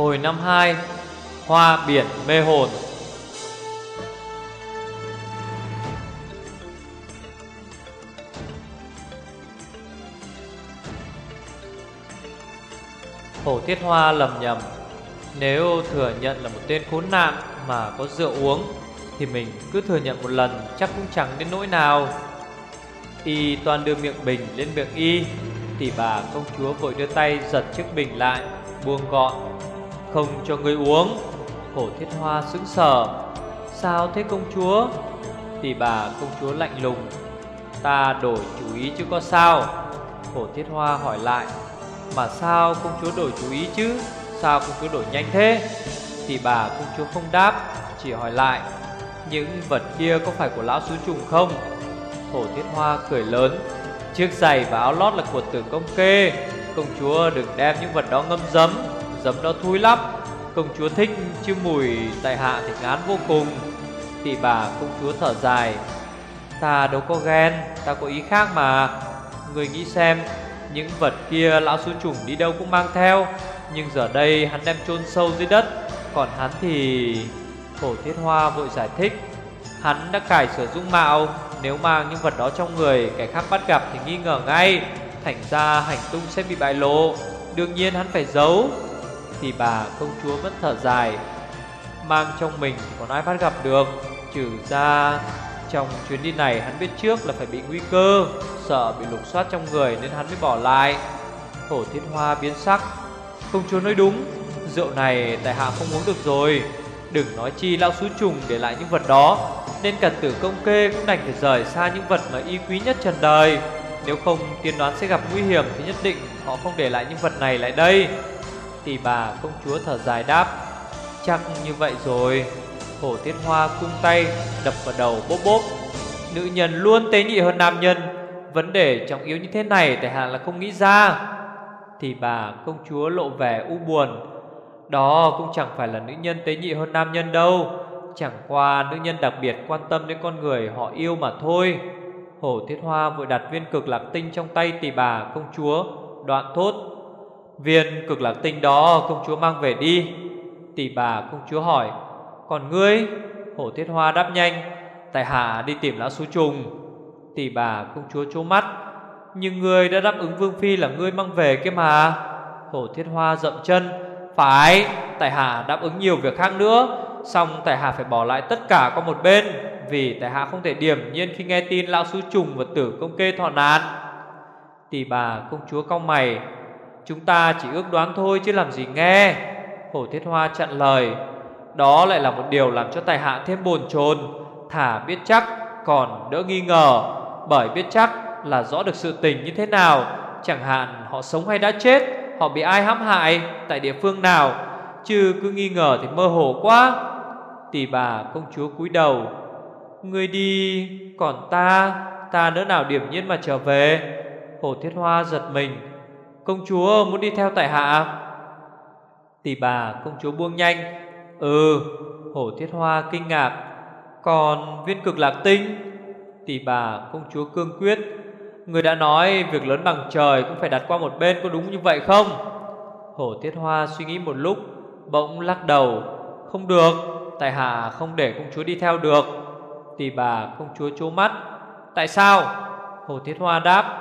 Hồi năm hai, Hoa biển mê hồn. Hổ Thiết Hoa lầm nhầm, Nếu thừa nhận là một tên khốn nạn mà có rượu uống, Thì mình cứ thừa nhận một lần chắc cũng chẳng đến nỗi nào. Y toàn đưa miệng bình lên miệng Y, Thì bà công chúa vội đưa tay giật chiếc bình lại, Buông gọn. Không cho người uống. Hổ Thiết Hoa sững sờ. Sao thế công chúa? Tỷ bà công chúa lạnh lùng. Ta đổi chú ý chứ có sao? Hổ Thiết Hoa hỏi lại. Mà sao công chúa đổi chú ý chứ? Sao công chúa đổi nhanh thế? Tỷ bà công chúa không đáp, Chỉ hỏi lại. Những vật kia có phải của lão sứ trùng không? Hổ Thiết Hoa cười lớn. Chiếc giày và áo lót là của tử công kê. Công chúa đừng đem những vật đó ngâm dấm. Dấm đó thui lắm. Công chúa thích chứ mùi tại hạ thì ngán vô cùng. Tỷ bà công chúa thở dài, Ta đâu có ghen, Ta có ý khác mà. Người nghĩ xem, Những vật kia lão sư trùng đi đâu cũng mang theo. Nhưng giờ đây hắn đem chôn sâu dưới đất, Còn hắn thì khổ thiết hoa vội giải thích. Hắn đã cải sửa dung mạo, Nếu mang những vật đó trong người, Kẻ khác bắt gặp thì nghi ngờ ngay. Thành ra hành tung sẽ bị bại lộ. Đương nhiên hắn phải giấu thì bà công chúa vẫn thở dài, Mang trong mình còn ai bắt gặp được, Trừ ra Trong chuyến đi này hắn biết trước là phải bị nguy cơ, Sợ bị lục soát trong người Nên hắn mới bỏ lại. Hổ thiết hoa biến sắc, Công chúa nói đúng, Rượu này tại hạ không uống được rồi, Đừng nói chi lão xú trùng để lại những vật đó, Nên cả tử công kê cũng đành phải rời xa những vật mà y quý nhất trần đời, Nếu không tiên đoán sẽ gặp nguy hiểm Thì nhất định họ không để lại những vật này lại đây tỷ bà công chúa thở dài đáp, Chắc như vậy rồi. Hổ tiết hoa cung tay, Đập vào đầu bốp bốp. Nữ nhân luôn tế nhị hơn nam nhân, Vấn đề trọng yếu như thế này Tại hạ là không nghĩ ra. Thì bà công chúa lộ vẻ u buồn, Đó cũng chẳng phải là nữ nhân tế nhị hơn nam nhân đâu, Chẳng qua nữ nhân đặc biệt quan tâm đến con người họ yêu mà thôi. Hổ thiết hoa vội đặt viên cực lạc tinh trong tay tỷ bà công chúa, Đoạn thốt Viên cực lạc tinh đó công chúa mang về đi. Tỷ bà công chúa hỏi, Còn ngươi? Hổ thiết hoa đáp nhanh, Tại hạ đi tìm lão số trùng. Tỷ bà công chúa trố mắt, Nhưng ngươi đã đáp ứng vương phi là ngươi mang về kia mà. Hổ thiết hoa dậm chân, Phải, Tại hạ đáp ứng nhiều việc khác nữa, Xong tại hạ phải bỏ lại tất cả qua một bên, Vì tại hạ không thể điểm nhiên khi nghe tin lão sứ trùng và tử công kê thọ nạn. Tỷ bà công chúa cong mày Chúng ta chỉ ước đoán thôi chứ làm gì nghe. Hổ thiết hoa chặn lời. Đó lại là một điều làm cho tài hạ thêm bồn chồn. Thả biết chắc, còn đỡ nghi ngờ. Bởi biết chắc là rõ được sự tình như thế nào. Chẳng hạn, họ sống hay đã chết, Họ bị ai hãm hại, Tại địa phương nào. Chứ cứ nghi ngờ thì mơ hồ quá. Tỷ bà, công chúa cúi đầu. Người đi, Còn ta Ta nữa nào điểm nhiên mà trở về? Hồ Thiết Hoa giật mình. Công chúa muốn đi theo tại hạ? Tỷ bà công chúa buông nhanh. Ừ Hổ Thiết Hoa kinh ngạc. Còn viên cực lạc tinh? Tỷ bà công chúa cương quyết. Người đã nói việc lớn bằng trời Cũng phải đặt qua một bên, có đúng như vậy không? Hổ Thiết Hoa suy nghĩ một lúc, Bỗng lắc đầu. Không được, Tại hạ không để công chúa đi theo được. Tỷ bà công chúa chố mắt. Tại sao? Hồ Thiết Hoa đáp.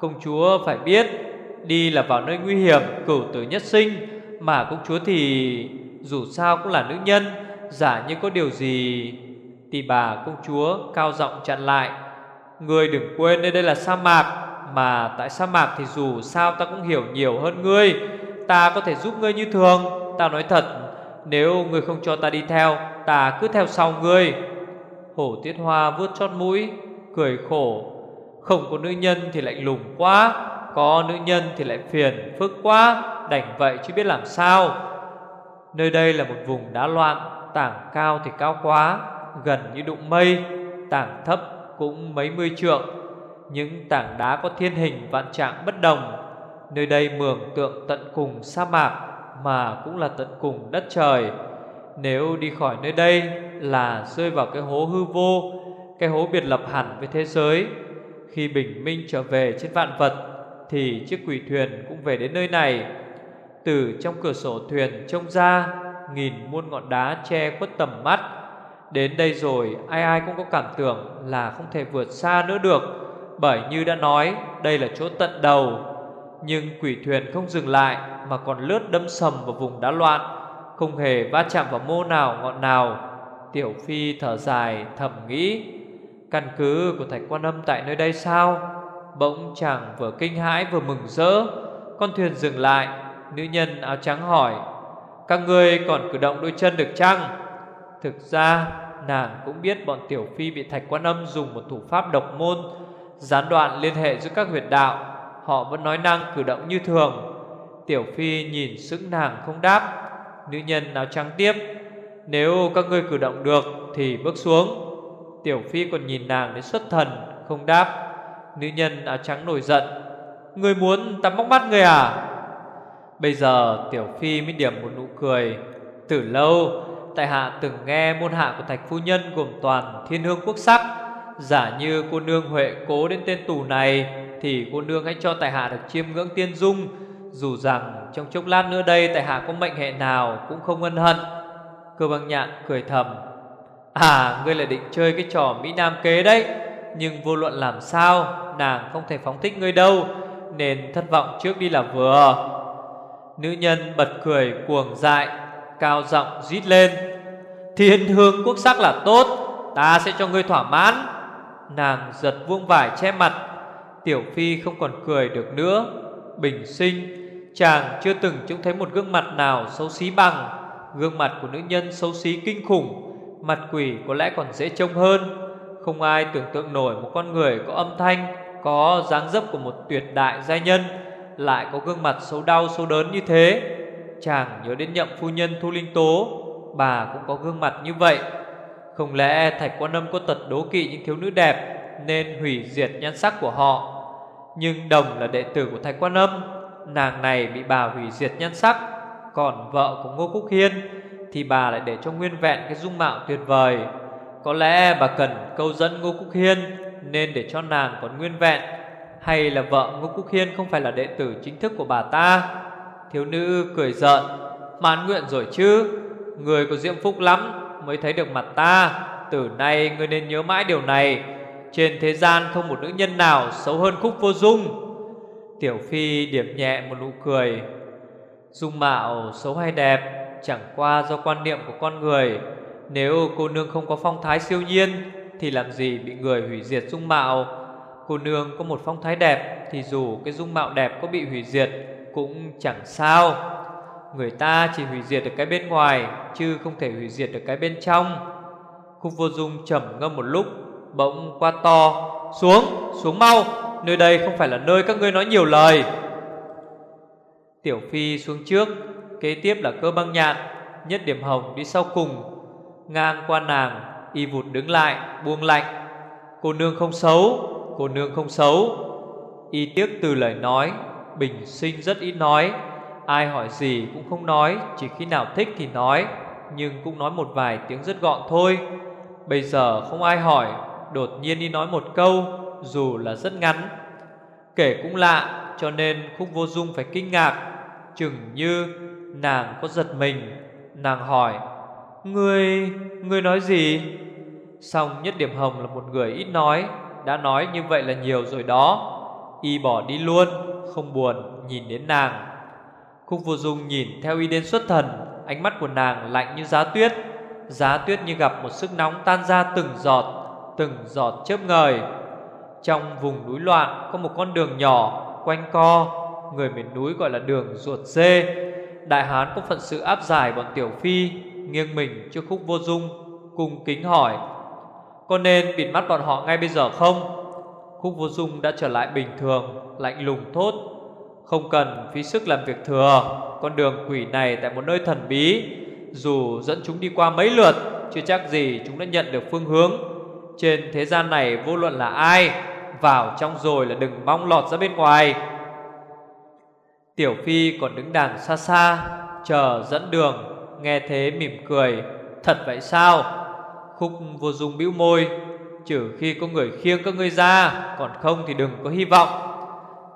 Công chúa phải biết Đi là vào nơi nguy hiểm, Cửu tử nhất sinh. Mà công chúa thì Dù sao cũng là nữ nhân, Giả như có điều gì thì bà công chúa cao giọng chặn lại, Ngươi đừng quên nơi đây là sa mạc, Mà tại sa mạc thì dù sao ta cũng hiểu nhiều hơn ngươi. Ta có thể giúp ngươi như thường. Ta nói thật, Nếu ngươi không cho ta đi theo, Ta cứ theo sau ngươi. Hổ tiết hoa vuốt chót mũi, Cười khổ, Không có nữ nhân thì lạnh lùng quá. Có nữ nhân thì lại phiền phức quá, Đành vậy chứ biết làm sao. Nơi đây là một vùng đá loạn, Tảng cao thì cao quá, Gần như đụng mây, Tảng thấp cũng mấy mươi trượng. Những tảng đá có thiên hình vạn trạng bất đồng. Nơi đây mường tượng tận cùng sa mạc, Mà cũng là tận cùng đất trời. Nếu đi khỏi nơi đây là rơi vào cái hố hư vô, Cái hố biệt lập hẳn với thế giới. Khi bình minh trở về trên vạn vật thì chiếc quỷ thuyền cũng về đến nơi này. Từ trong cửa sổ thuyền trông ra, Nghìn muôn ngọn đá che khuất tầm mắt. Đến đây rồi, ai ai cũng có cảm tưởng là không thể vượt xa nữa được, Bởi như đã nói, đây là chỗ tận đầu. Nhưng quỷ thuyền không dừng lại, Mà còn lướt đâm sầm vào vùng đá loạn, Không hề va chạm vào mô nào, ngọn nào. Tiểu Phi thở dài, thầm nghĩ, Căn cứ của Thạch Quan Âm tại nơi đây sao? Bỗng chàng vừa kinh hãi vừa mừng rỡ. Con thuyền dừng lại, Nữ nhân áo trắng hỏi, Các ngươi còn cử động đôi chân được chăng? Thực ra, nàng cũng biết bọn Tiểu Phi bị Thạch Quan Âm dùng một thủ pháp độc môn, Gián đoạn liên hệ giữa các huyệt đạo. Họ vẫn nói năng cử động như thường. Tiểu Phi nhìn sững nàng không đáp. Nữ nhân áo trắng tiếp, Nếu các ngươi cử động được Thì bước xuống. Tiểu Phi còn nhìn nàng đến xuất thần, Không đáp. Nữ nhân áo trắng nổi giận. Người muốn ta móc mắt người à? Bây giờ Tiểu Phi mới điểm một nụ cười. Từ lâu, Tại hạ từng nghe môn hạ của Thạch Phu Nhân Gồm toàn thiên hương quốc sắc. Giả như cô nương Huệ cố đến tên tù này, Thì cô nương hãy cho tại hạ được chiêm ngưỡng tiên dung. Dù rằng trong chốc lát nữa đây Tại hạ có mệnh hệ nào cũng không ân hận. Cơ băng nhạn cười thầm. À ngươi lại định chơi cái trò Mỹ Nam kế đấy. Nhưng vô luận làm sao, Nàng không thể phóng thích ngươi đâu, Nên thất vọng trước đi là vừa. Nữ nhân bật cười cuồng dại, Cao giọng rít lên, Thiên hương quốc sắc là tốt, Ta sẽ cho ngươi thỏa mãn. Nàng giật vuông vải che mặt, Tiểu Phi không còn cười được nữa. Bình sinh, Chàng chưa từng trông thấy một gương mặt nào xấu xí bằng. Gương mặt của nữ nhân xấu xí kinh khủng, Mặt quỷ có lẽ còn dễ trông hơn. Không ai tưởng tượng nổi một con người có âm thanh, Có dáng dấp của một tuyệt đại gia nhân, Lại có gương mặt xấu đau xấu đớn như thế. Chàng nhớ đến nhậm phu nhân Thu Linh Tố, Bà cũng có gương mặt như vậy. Không lẽ Thạch Quan Âm có tật đố kỵ những thiếu nữ đẹp Nên hủy diệt nhan sắc của họ? Nhưng Đồng là đệ tử của Thạch Quan Âm, Nàng này bị bà hủy diệt nhan sắc, Còn vợ của Ngô Cúc Hiên Thì bà lại để cho nguyên vẹn cái dung mạo tuyệt vời. Có lẽ bà cần câu dẫn Ngô Cúc Hiên Nên để cho nàng còn nguyên vẹn, Hay là vợ Ngô Cúc Hiên không phải là đệ tử chính thức của bà ta? Thiếu nữ cười giận, Mãn nguyện rồi chứ, Người có diễm phúc lắm Mới thấy được mặt ta. Từ nay ngươi nên nhớ mãi điều này. Trên thế gian không một nữ nhân nào Xấu hơn khúc vô dung. Tiểu Phi điểm nhẹ một nụ cười. Dung mạo xấu hay đẹp Chẳng qua do quan niệm của con người. Nếu cô nương không có phong thái siêu nhiên Thì làm gì bị người hủy diệt dung mạo? Cô nương có một phong thái đẹp Thì dù cái dung mạo đẹp có bị hủy diệt Cũng chẳng sao. Người ta chỉ hủy diệt được cái bên ngoài Chứ không thể hủy diệt được cái bên trong. Khúc vô dung trầm ngâm một lúc Bỗng qua to Xuống, xuống mau Nơi đây không phải là nơi các ngươi nói nhiều lời. Tiểu Phi xuống trước Kế tiếp là cơ băng nhạn Nhất điểm hồng đi sau cùng. Ngang qua nàng, Y vụt đứng lại, buông lạnh. Cô nương không xấu, Cô nương không xấu. Y tiếc từ lời nói, Bình sinh rất ít nói. Ai hỏi gì cũng không nói, Chỉ khi nào thích thì nói, Nhưng cũng nói một vài tiếng rất gọn thôi. Bây giờ không ai hỏi, Đột nhiên đi nói một câu, Dù là rất ngắn. Kể cũng lạ, Cho nên khúc vô dung phải kinh ngạc. Chừng như nàng có giật mình, Nàng hỏi Ngươi, ngươi nói gì? Xong nhất điểm hồng là một người ít nói Đã nói như vậy là nhiều rồi đó. Y bỏ đi luôn Không buồn nhìn đến nàng. Khúc vô dung nhìn theo y đến xuất thần Ánh mắt của nàng lạnh như giá tuyết. Giá tuyết như gặp một sức nóng tan ra từng giọt Từng giọt chớp ngời. Trong vùng núi loạn có một con đường nhỏ Quanh co Người miền núi gọi là đường ruột dê. Đại hán có phận sự áp giải bọn tiểu phi Nghiêng mình trước khúc vô dung Cùng kính hỏi, Có nên bịt mắt bọn họ ngay bây giờ không? Khúc vô dung đã trở lại bình thường, Lạnh lùng thốt, không cần phí sức làm việc thừa, Con đường quỷ này tại một nơi thần bí, Dù dẫn chúng đi qua mấy lượt, Chưa chắc gì chúng đã nhận được phương hướng. Trên thế gian này vô luận là ai, Vào trong rồi là đừng mong lọt ra bên ngoài. Tiểu Phi còn đứng đằng xa xa, Chờ dẫn đường Nghe thế mỉm cười, Thật vậy sao? Khúc vô dung bĩu môi, Trừ khi có người khiêng các ngươi ra, Còn không thì đừng có hy vọng.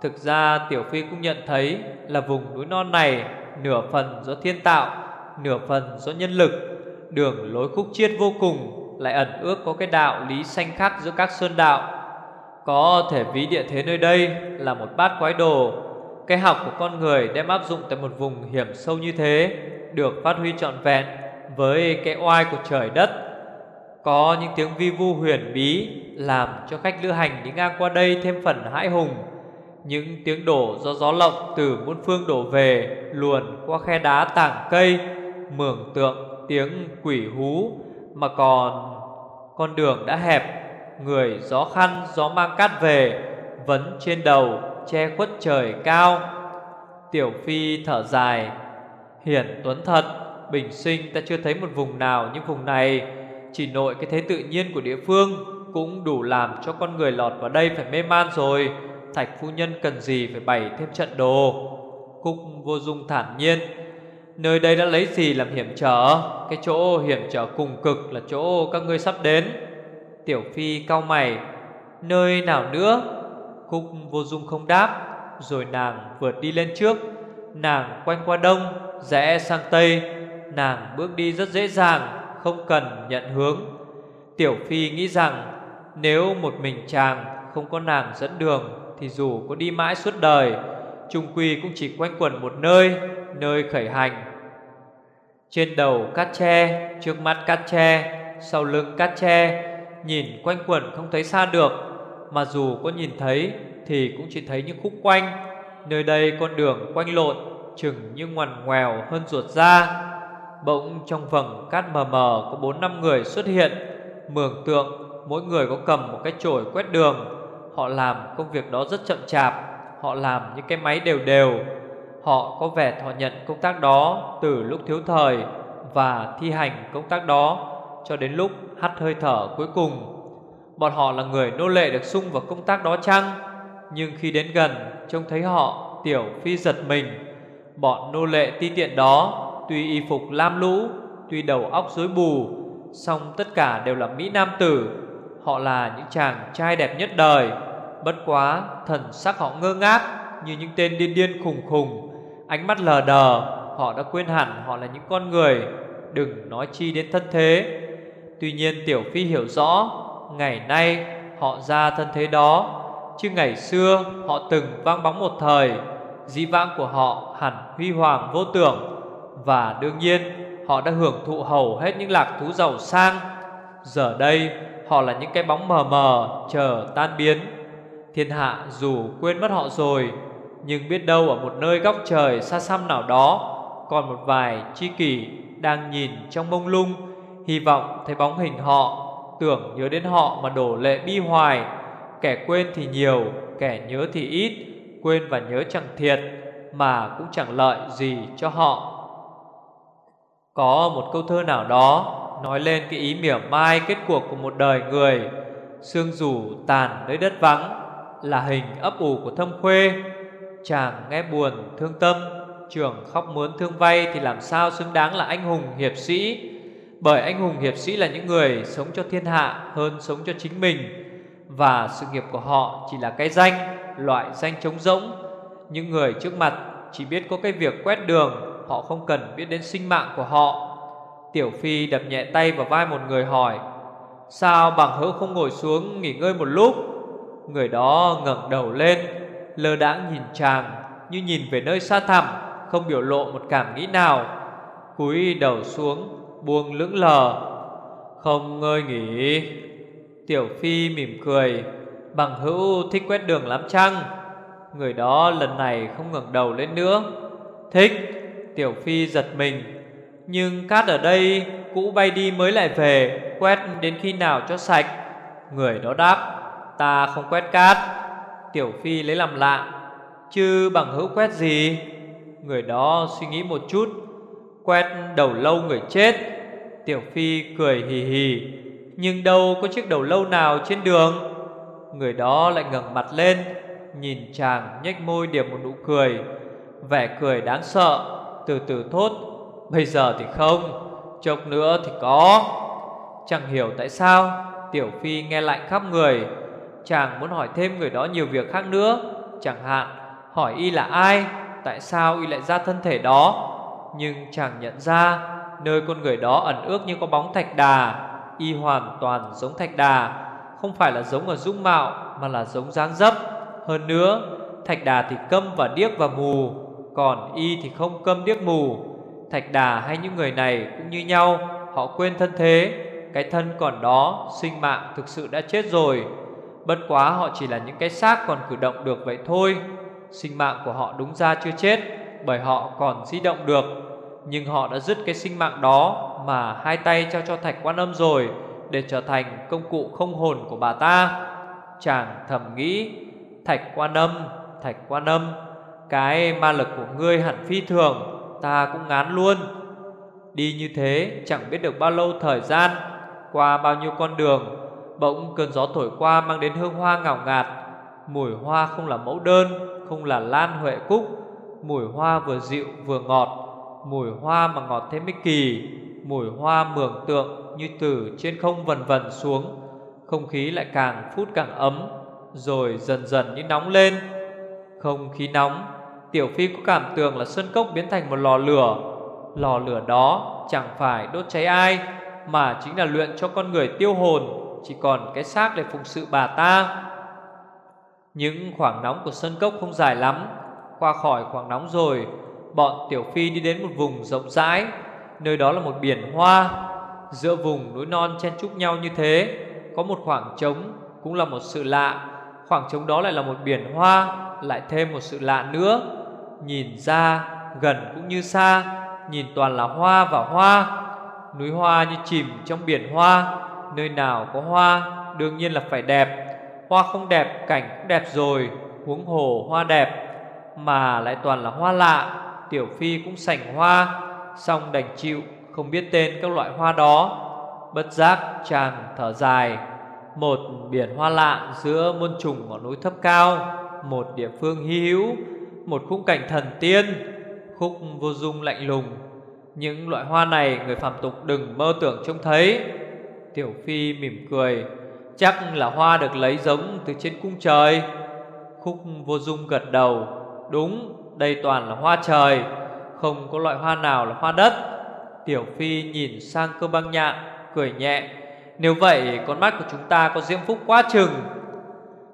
Thực ra Tiểu Phi cũng nhận thấy là vùng núi non này Nửa phần do thiên tạo, Nửa phần do nhân lực, Đường lối khúc chiết vô cùng, Lại ẩn ước có cái đạo lý xanh khắc giữa các sơn đạo. Có thể ví địa thế nơi đây Là một bát quái đồ, Cái học của con người đem áp dụng Tại một vùng hiểm sâu như thế được phát huy trọn vẹn Với cái oai của trời đất. Có những tiếng vi vu huyền bí Làm cho khách lữ hành đi ngang qua đây Thêm phần hãi hùng. Những tiếng đổ do gió lộng từ muôn phương đổ về, Luồn qua khe đá tảng cây, Mường tượng tiếng quỷ hú. Mà còn con đường đã hẹp, Người gió khăn, gió mang cát về Vấn trên đầu che khuất trời cao. Tiểu Phi thở dài Hiển tuấn thật, Bình sinh ta chưa thấy một vùng nào như vùng này. Chỉ nội cái thế tự nhiên của địa phương Cũng đủ làm cho con người lọt vào đây phải mê man rồi. Thạch phu nhân cần gì phải bày thêm trận đồ? Cúc vô dung thản nhiên. Nơi đây đã lấy gì làm hiểm trở? Cái chỗ hiểm trở cùng cực là chỗ các ngươi sắp đến. Tiểu Phi cau mày. Nơi nào nữa? Cúc vô dung không đáp. Rồi nàng vượt đi lên trước. Nàng quanh qua đông. Rẽ sang tây, Nàng bước đi rất dễ dàng, Không cần nhận hướng. Tiểu Phi nghĩ rằng, Nếu một mình chàng không có nàng dẫn đường, thì dù có đi mãi suốt đời, Trung quy cũng chỉ quanh quẩn một nơi Nơi khởi hành. Trên đầu cát tre, Trước mắt cát tre, Sau lưng cát tre, Nhìn quanh quẩn không thấy xa được, Mà dù có nhìn thấy Thì cũng chỉ thấy những khúc quanh. Nơi đây con đường quanh lộn Chừng như ngoằn ngoèo hơn ruột ra Bỗng trong vầng cát mờ mờ Có bốn năm người xuất hiện. Mường tượng, mỗi người có cầm một cái chổi quét đường. Họ làm công việc đó rất chậm chạp. Họ làm những cái máy đều đều. Họ có vẻ thọ nhận công tác đó Từ lúc thiếu thời Và thi hành công tác đó Cho đến lúc hắt hơi thở cuối cùng. Bọn họ là người nô lệ được sung vào công tác đó chăng? Nhưng khi đến gần, Trông thấy họ, Tiểu phi giật mình. Bọn nô lệ ti tiện đó, Tuy y phục lam lũ, Tuy đầu óc rối bù, song tất cả đều là Mỹ Nam tử. Họ là những chàng trai đẹp nhất đời. Bất quá, thần sắc họ ngơ ngác Như những tên điên điên khùng khùng. Ánh mắt lờ đờ, Họ đã quên hẳn họ là những con người. Đừng nói chi đến thân thế. Tuy nhiên Tiểu Phi hiểu rõ, Ngày nay họ ra thân thế đó, Chứ ngày xưa họ từng vang bóng một thời. Dĩ vãng của họ hẳn huy hoàng vô tưởng Và đương nhiên họ đã hưởng thụ hầu hết những lạc thú giàu sang. Giờ đây Họ là những cái bóng mờ mờ chờ tan biến. Thiên hạ dù quên mất họ rồi Nhưng biết đâu ở một nơi góc trời xa xăm nào đó Còn một vài chi kỷ đang nhìn trong mông lung Hy vọng thấy bóng hình họ Tưởng nhớ đến họ mà đổ lệ bi hoài. Kẻ quên thì nhiều, kẻ nhớ thì ít. Quên và nhớ chẳng thiệt Mà cũng chẳng lợi gì cho họ. Có một câu thơ nào đó nói lên cái ý mỉa mai kết cuộc của một đời người, Sương rủ tàn nơi đất vắng, Là hình ấp ủ của thâm khuê. Chàng nghe buồn thương tâm, Trường khóc muốn thương vay Thì làm sao xứng đáng là anh hùng hiệp sĩ? Bởi anh hùng hiệp sĩ là những người Sống cho thiên hạ hơn sống cho chính mình, Và sự nghiệp của họ Chỉ là cái danh. Loại danh trống rỗng. Những người trước mặt chỉ biết có cái việc quét đường, Họ không cần biết đến sinh mạng của họ. Tiểu Phi đập nhẹ tay vào vai một người hỏi, Sao bằng hữu không ngồi xuống nghỉ ngơi một lúc? Người đó ngẩng đầu lên, Lơ đãng nhìn chàng, Như nhìn về nơi xa thẳm, Không biểu lộ một cảm nghĩ nào. Cúi đầu xuống, Buông lững lờ, Không ngơi nghỉ. Tiểu Phi mỉm cười Bằng hữu thích quét đường lắm chăng? Người đó lần này không ngẩng đầu lên nữa. Thích, Tiểu Phi giật mình. Nhưng cát ở đây, cũ bay đi mới lại về, Quét đến khi nào cho sạch? Người đó đáp, Ta không quét cát. Tiểu Phi lấy làm lạ, Chứ bằng hữu quét gì? Người đó suy nghĩ một chút, Quét đầu lâu người chết. Tiểu Phi cười hì hì, Nhưng đâu có chiếc đầu lâu nào trên đường? Người đó lại ngẩng mặt lên, Nhìn chàng nhếch môi điểm một nụ cười, Vẻ cười đáng sợ, Từ từ thốt, Bây giờ thì không, Chốc nữa thì có. Chẳng hiểu tại sao, Tiểu Phi nghe lạnh khắp người, Chàng muốn hỏi thêm người đó nhiều việc khác nữa. Chẳng hạn, hỏi y là ai, Tại sao y lại ra thân thể đó? Nhưng chàng nhận ra, Nơi con người đó ẩn ước như có bóng thạch đà, Y hoàn toàn giống thạch đà. Không phải là giống ở dung mạo, Mà là giống dáng dấp. Hơn nữa, Thạch đà thì câm và điếc và mù, Còn y thì không câm điếc mù. Thạch đà hay những người này cũng như nhau, Họ quên thân thế. Cái thân còn đó, Sinh mạng thực sự đã chết rồi. Bất quá họ chỉ là những cái xác còn cử động được vậy thôi. Sinh mạng của họ đúng ra chưa chết, Bởi họ còn di động được. Nhưng họ đã dứt cái sinh mạng đó Mà hai tay trao cho thạch quan âm rồi. Để trở thành công cụ không hồn của bà ta. Chàng thầm nghĩ, Thạch quan âm, Thạch quan âm, Cái ma lực của ngươi hẳn phi thường, Ta cũng ngán luôn. Đi như thế chẳng biết được bao lâu thời gian, Qua bao nhiêu con đường, Bỗng cơn gió thổi qua mang đến hương hoa ngào ngạt. Mùi hoa không là mẫu đơn, Không là lan huệ cúc, Mùi hoa vừa dịu vừa ngọt, Mùi hoa mà ngọt thế mới kỳ Mùi hoa mường tượng như từ trên không vần vần xuống, Không khí lại càng phút càng ấm, Rồi dần dần như nóng lên. Không khí nóng, Tiểu Phi có cảm tưởng là Sơn Cốc biến thành một lò lửa. Lò lửa đó chẳng phải đốt cháy ai, Mà chính là luyện cho con người tiêu hồn, Chỉ còn cái xác để phụng sự bà ta. Những khoảng nóng của Sơn Cốc không dài lắm, Qua khỏi khoảng nóng rồi, Bọn Tiểu Phi đi đến một vùng rộng rãi, Nơi đó là một biển hoa. Giữa vùng núi non chen chúc nhau như thế. Có một khoảng trống Cũng là một sự lạ. Khoảng trống đó lại là một biển hoa, Lại thêm một sự lạ nữa. Nhìn ra, gần cũng như xa, Nhìn toàn là hoa và hoa. Núi hoa như chìm trong biển hoa. Nơi nào có hoa, Đương nhiên là phải đẹp. Hoa không đẹp, cảnh cũng đẹp rồi, Huống hồ hoa đẹp. Mà lại toàn là hoa lạ, Tiểu Phi cũng sành hoa Xong đành chịu. Không biết tên các loại hoa đó. Bất giác chàng thở dài. Một biển hoa lạ giữa muôn trùng ngọn núi thấp cao Một địa phương hy hữu Một khung cảnh thần tiên Khúc vô dung lạnh lùng. Những loại hoa này người phàm tục đừng mơ tưởng trông thấy. Tiểu Phi mỉm cười. Chắc là hoa được lấy giống từ trên cung trời. Khúc vô dung gật đầu. Đúng, đây toàn là hoa trời. Không có loại hoa nào là hoa đất. Tiểu Phi nhìn sang cơ băng nhạn, Cười nhẹ. Nếu vậy, con mắt của chúng ta có diễm phúc quá chừng.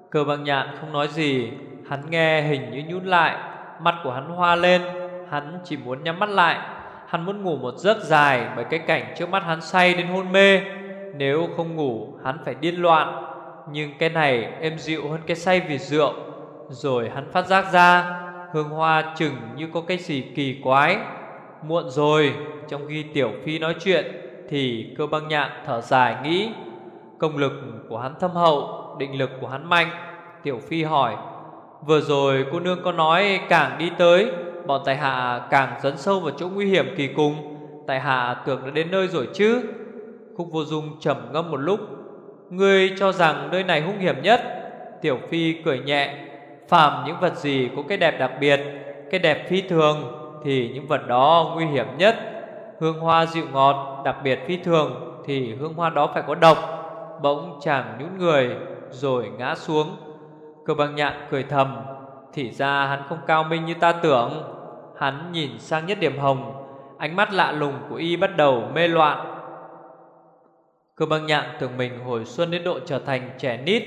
Cơ băng nhạn không nói gì, Hắn nghe hình như nhún lại Mặt của hắn hoa lên, Hắn chỉ muốn nhắm mắt lại. Hắn muốn ngủ một giấc dài Bởi cái cảnh trước mắt hắn say đến hôn mê. Nếu không ngủ, hắn phải điên loạn. Nhưng cái này êm dịu hơn cái say vì rượu. Rồi hắn phát giác ra, Hương hoa chừng như có cái gì kỳ quái. Muộn rồi. Trong khi Tiểu Phi nói chuyện, Thì cơ băng nhạn thở dài nghĩ, Công lực của hắn thâm hậu, Định lực của hắn mạnh. Tiểu Phi hỏi, Vừa rồi cô nương có nói càng đi tới, Bọn tài hạ càng dấn sâu vào chỗ nguy hiểm kỳ cùng. Tài hạ tưởng đã đến nơi rồi chứ? Khúc vô dung trầm ngâm một lúc, Ngươi cho rằng nơi này hung hiểm nhất? Tiểu Phi cười nhẹ, Phàm những vật gì có cái đẹp đặc biệt, Cái đẹp phi thường thì những vật đó nguy hiểm nhất. Hương hoa dịu ngọt, đặc biệt phi thường, Thì hương hoa đó phải có độc. Bỗng chàng nhún người, Rồi ngã xuống. Cơ băng nhạn cười thầm, Thì ra hắn không cao minh như ta tưởng. Hắn nhìn sang nhất điểm hồng, Ánh mắt lạ lùng của y bắt đầu mê loạn. Cơ băng nhạn tưởng mình hồi xuân đến độ trở thành trẻ nít,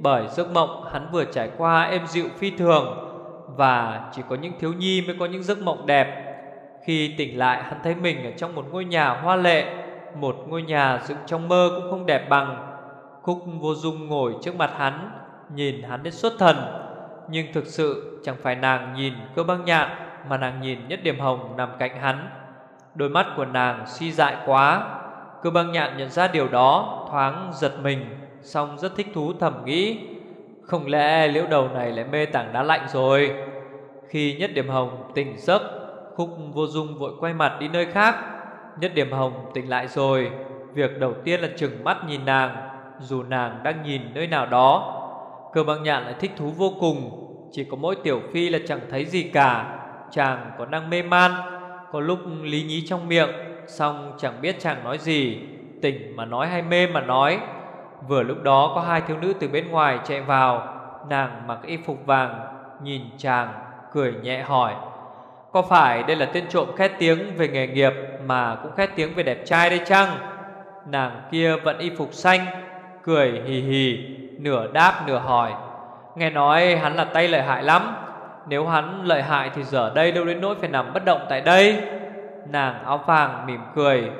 Bởi giấc mộng hắn vừa trải qua êm dịu phi thường. Và chỉ có những thiếu nhi mới có những giấc mộng đẹp. Khi tỉnh lại, hắn thấy mình ở trong một ngôi nhà hoa lệ, Một ngôi nhà dựng trong mơ cũng không đẹp bằng. Khúc vô dung ngồi trước mặt hắn, Nhìn hắn đến xuất thần. Nhưng thực sự, chẳng phải nàng nhìn cơ băng nhạn, Mà nàng nhìn nhất điểm hồng nằm cạnh hắn. Đôi mắt của nàng suy dại quá. Cơ băng nhạn nhận ra điều đó, Thoáng giật mình Xong rất thích thú thầm nghĩ. Không lẽ liễu đầu này lại mê tảng đá lạnh rồi? Khi nhất điểm hồng tỉnh giấc, Khúc vô dung vội quay mặt đi nơi khác. Nhất điểm hồng tỉnh lại rồi. Việc đầu tiên là chừng mắt nhìn nàng, Dù nàng đang nhìn nơi nào đó. Cơ băng nhạn lại thích thú vô cùng. Chỉ có mỗi tiểu phi là chẳng thấy gì cả. Chàng còn đang mê man, Có lúc lý nhí trong miệng, Xong chẳng biết chàng nói gì. Tỉnh mà nói hay mê mà nói. Vừa lúc đó có hai thiếu nữ từ bên ngoài chạy vào. Nàng mặc y phục vàng, Nhìn chàng, cười nhẹ hỏi, Có phải đây là tên trộm khét tiếng về nghề nghiệp Mà cũng khét tiếng về đẹp trai đây chăng? Nàng kia vẫn y phục xanh, Cười hì hì, Nửa đáp nửa hỏi, Nghe nói hắn là tay lợi hại lắm. Nếu hắn lợi hại thì giờ đây đâu đến nỗi phải nằm bất động tại đây. Nàng áo vàng mỉm cười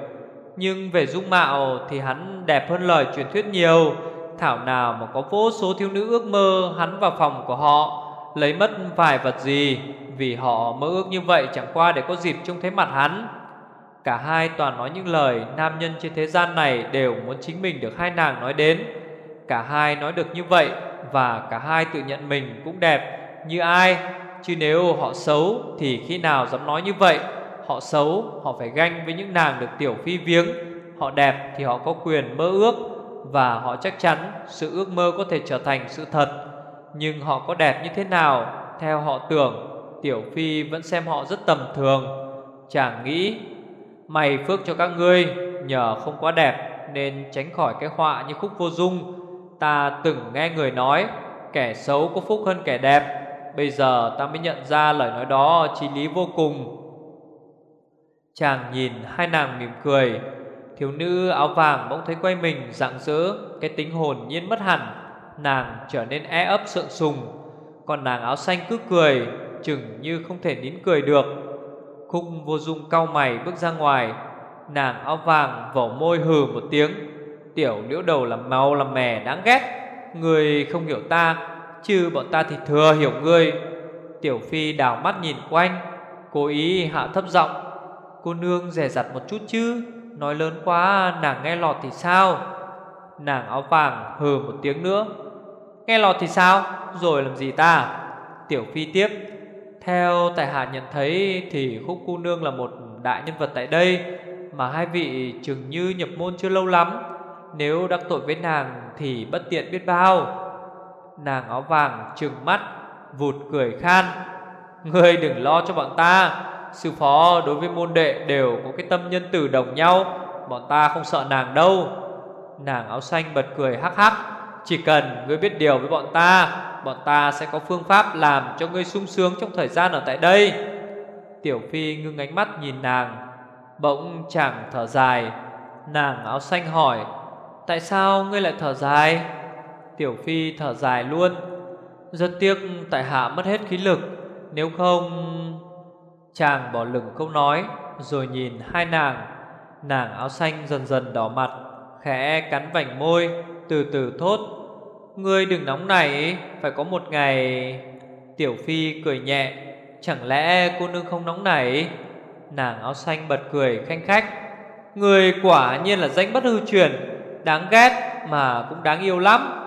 nhưng về dung mạo thì hắn đẹp hơn lời truyền thuyết nhiều. Thảo nào mà có vô số thiếu nữ ước mơ hắn vào phòng của họ, Lấy mất vài vật gì, Vì họ mơ ước như vậy chẳng qua để có dịp trông thấy mặt hắn. Cả hai toàn nói những lời Nam nhân trên thế gian này đều muốn chính mình được hai nàng nói đến. Cả hai nói được như vậy Và cả hai tự nhận mình cũng đẹp Như ai, Chứ nếu họ xấu Thì khi nào dám nói như vậy? Họ xấu, Họ phải ganh với những nàng được tiểu phi viếng. Họ đẹp thì họ có quyền mơ ước Và họ chắc chắn Sự ước mơ có thể trở thành sự thật. Nhưng họ có đẹp như thế nào? Theo họ tưởng, Tiểu phi vẫn xem họ rất tầm thường. Chàng nghĩ May phước cho các ngươi, Nhờ không quá đẹp Nên tránh khỏi cái họa như khúc vô dung. Ta từng nghe người nói, Kẻ xấu có phúc hơn kẻ đẹp. Bây giờ ta mới nhận ra lời nói đó Chí lý vô cùng. Chàng nhìn hai nàng mỉm cười. Thiếu nữ áo vàng bỗng thấy quay mình, rạng rỡ, Cái tính hồn nhiên mất hẳn. Nàng trở nên e ấp sượng sùng. Còn nàng áo xanh cứ cười, Chừng như không thể nín cười được. Khúc vô dung cau mày bước ra ngoài. Nàng áo vàng vỏ môi hừ một tiếng. Tiểu liễu đầu làm mau làm mè, đáng ghét. Người không hiểu ta, Chứ bọn ta thì thừa hiểu ngươi. Tiểu phi đảo mắt nhìn quanh, Cố ý hạ thấp giọng. Cô nương rẻ rặt một chút chứ? Nói lớn quá, nàng nghe lọt thì sao? Nàng áo vàng hừ một tiếng nữa. Nghe lọt thì sao? Rồi làm gì ta? Tiểu phi tiếp. Theo tài hạ nhận thấy Thì khúc cô nương là một đại nhân vật tại đây, Mà hai vị chừng như nhập môn chưa lâu lắm. Nếu đắc tội với nàng Thì bất tiện biết bao. Nàng áo vàng trừng mắt, Vụt cười khan. Ngươi đừng lo cho bọn ta. Sư phó đối với môn đệ đều có cái tâm nhân tử đồng nhau, Bọn ta không sợ nàng đâu. Nàng áo xanh bật cười hắc hắc, Chỉ cần ngươi biết điều với bọn ta Bọn ta sẽ có phương pháp làm cho ngươi sung sướng trong thời gian ở tại đây. Tiểu Phi ngưng ánh mắt nhìn nàng, Bỗng chẳng thở dài. Nàng áo xanh hỏi, Tại sao ngươi lại thở dài? Tiểu Phi thở dài luôn, Rất tiếc tại hạ mất hết khí lực, Nếu không Chàng bỏ lửng câu nói, Rồi nhìn hai nàng. Nàng áo xanh dần dần đỏ mặt, Khẽ cắn vành môi, Từ từ thốt, Ngươi đừng nóng này, Phải có một ngày. Tiểu Phi cười nhẹ, Chẳng lẽ cô nương không nóng nảy Nàng áo xanh bật cười khanh khách Người quả nhiên là danh bất hư truyền, Đáng ghét mà cũng đáng yêu lắm.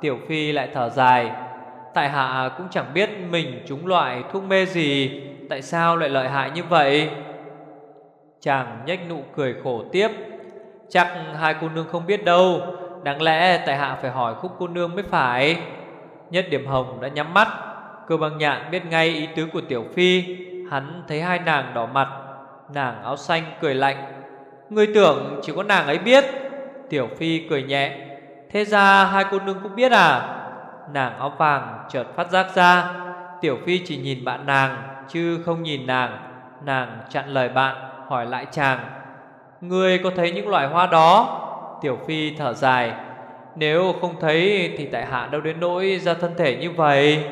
Tiểu Phi lại thở dài, Tại hạ cũng chẳng biết mình trúng loại thuốc mê gì Tại sao lại lợi hại như vậy? Chàng nhếch nụ cười khổ tiếp. Chắc hai cô nương không biết đâu, Đáng lẽ tại hạ phải hỏi khúc cô nương mới phải. Nhất điểm hồng đã nhắm mắt. Cơ bằng nhạn biết ngay ý tứ của Tiểu Phi. Hắn thấy hai nàng đỏ mặt, Nàng áo xanh cười lạnh. Người tưởng chỉ có nàng ấy biết? Tiểu Phi cười nhẹ. Thế ra hai cô nương cũng biết à? Nàng áo vàng chợt phát giác ra. Tiểu Phi chỉ nhìn bạn nàng. Chứ không nhìn nàng Nàng chặn lời bạn, hỏi lại chàng, Ngươi có thấy những loại hoa đó? Tiểu Phi thở dài, Nếu không thấy thì tại hạ đâu đến nỗi ra thân thể như vậy?